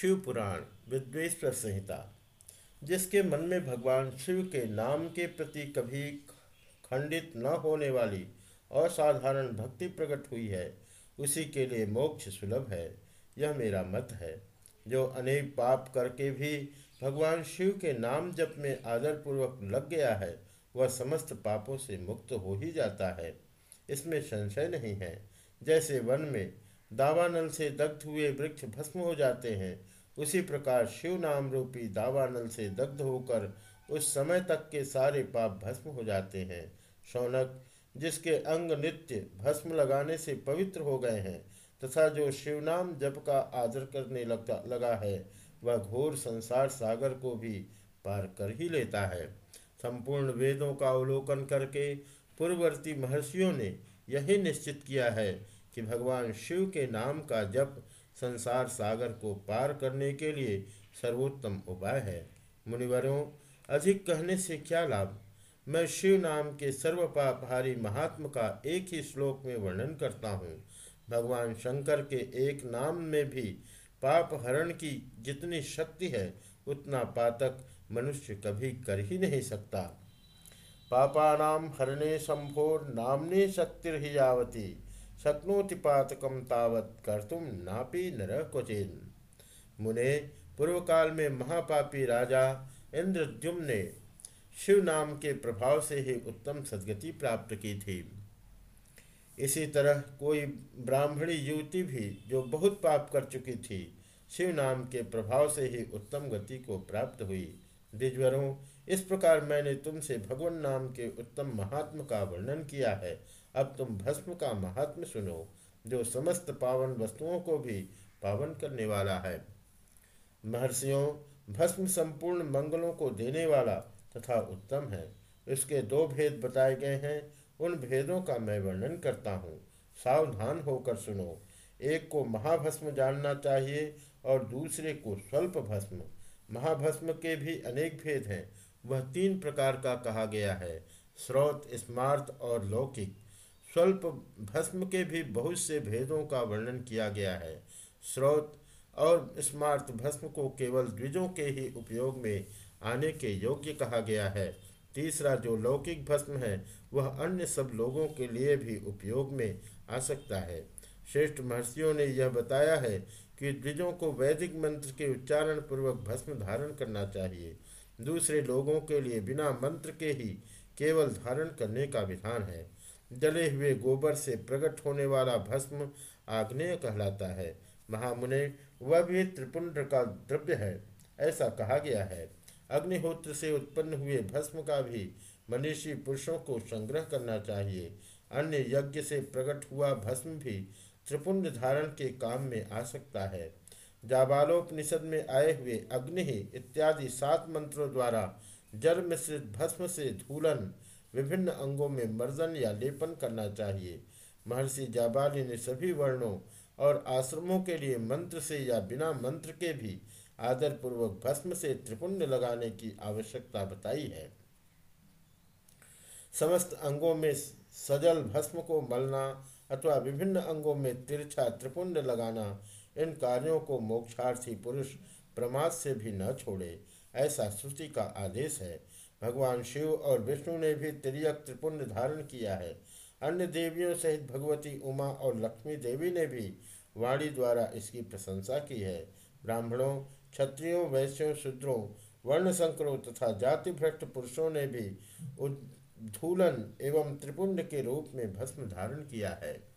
शिव पुराण विद्वेश्वर संहिता, जिसके मन में भगवान शिव के नाम के प्रति कभी खंडित न होने वाली असाधारण भक्ति प्रकट हुई है, उसी के लिए मोक्ष सुलभ है, यह मेरा मत है। जो अनेक पाप करके भी भगवान शिव के नाम जप में आदरपूर्वक लग गया है, वह समस्त पापों से मुक्त हो ही जाता है। इसमें संशय नहीं है, जैसे वन में दावानल से दग्ध हुए वृक्ष भस्म हो जाते हैं। उसी प्रकार शिव नाम रूपी दावानल से दग्ध होकर उस समय तक के सारे पाप भस्म हो जाते हैं। शौनक, जिसके अंग नित्य भस्म लगाने से पवित्र हो गए हैं, तथा जो शिवनाम जप का आदर करने लगता, लगा है, वह घोर संसार सागर को भी पार कर ही लेता है। संपूर्ण वेदों का अवलोकन करके पूर्ववर्ती महर्षियों ने यही निश्चित किया है कि भगवान शिव के नाम का जप संसार सागर को पार करने के लिए सर्वोत्तम उपाय है। मुनिवरों, अधिक कहने से क्या लाभ? मैं शिव नाम के सर्वपापहारी महात्मा का एक ही श्लोक में वर्णन करता हूँ। भगवान शंकर के एक नाम में भी पाप हरण की जितनी शक्ति है, उतना पातक मनुष्य कभी कर ही नहीं सकता। पापानाम हरणे संभोर नामने शक्ति शक्तिर्यावती शक्नोति पातकम तावत कर्तुम नापी नर क्वचेन। मुने पूर्व काल में महापापी राजा इंद्रद्युम ने शिव नाम के प्रभाव से ही उत्तम सदगति प्राप्त की थी। इसी तरह कोई ब्राह्मणी युवती भी जो बहुत पाप कर चुकी थी शिव नाम के प्रभाव से ही उत्तम गति को प्राप्त हुई। द्विजवरों इस प्रकार मैंने तुमसे भगवान नाम के उत्तम महात्म का वर्णन किया है। अब तुम भस्म का महात्म सुनो, जो समस्त पावन वस्तुओं को भी पावन करने वाला है। महर्षियों, भस्म संपूर्ण मंगलों को देने वाला तथा उत्तम है। इसके दो भेद बताए गए हैं। उन भेदों का मैं वर्णन करता हूँ। सावधान होकर सुनो। एक को महाभस्म जानना चाहिए और दूसरे को स्वल्प भस्म। महाभस्म के भी अनेक भेद हैं। वह तीन प्रकार का कहा गया है, स्रोत स्मार्थ और लौकिक। स्वल्प भस्म के भी बहुत से भेदों का वर्णन किया गया है। स्रोत और स्मार्थ भस्म को केवल द्विजों के ही उपयोग में आने के योग्य कहा गया है। तीसरा, जो लौकिक भस्म है, वह अन्य सब लोगों के लिए भी उपयोग में आ सकता है। श्रेष्ठ महर्षियों ने यह बताया है कि द्विजों को वैदिक मंत्र के उच्चारण पूर्वक भस्म धारण करना चाहिए। दूसरे लोगों के लिए बिना मंत्र के ही केवल धारण करने का विधान है। जले हुए गोबर से प्रकट होने वाला भस्म आग्नेय कहलाता है। महामुने, वह भी त्रिपुंड का द्रव्य है, ऐसा कहा गया है। अग्निहोत्र से उत्पन्न हुए भस्म का भी मनीषी पुरुषों को संग्रह करना चाहिए। अन्य यज्ञ से प्रकट हुआ भस्म भी त्रिपुंड धारण के काम में आ सकता है। जाबालोपनिषद में आए हुए अग्नि इत्यादि सात मंत्रों द्वारा जल मिश्रित भस्म से धूलन, विभिन्न अंगों में मर्जन या लेपन करना चाहिए। महर्षि जाबाली ने सभी वर्णों और आश्रमों के लिए मंत्र से या बिना मंत्र के भी आदरपूर्वक भस्म से त्रिपुंड लगाने की आवश्यकता बताई है। समस्त अंगों में सजल भस्म को मलना अथवा विभिन्न अंगों में तिरछा त्रिपुंड लगाना इन कार्यों को मोक्षार्थी पुरुष प्रमाद से भी न छोड़े, ऐसा श्रुति का आदेश है। भगवान शिव और विष्णु ने भी तिरक त्रिपुंड धारण किया है। अन्य देवियों सहित भगवती उमा और लक्ष्मी देवी ने भी वाणी द्वारा इसकी प्रशंसा की है। ब्राह्मणों, क्षत्रियों, वैश्यों, शूद्रों वर्ण संकरों तथा जाति भ्रष्ट पुरुषों ने भी उद्धूलन एवं त्रिपुंड के रूप में भस्म धारण किया है।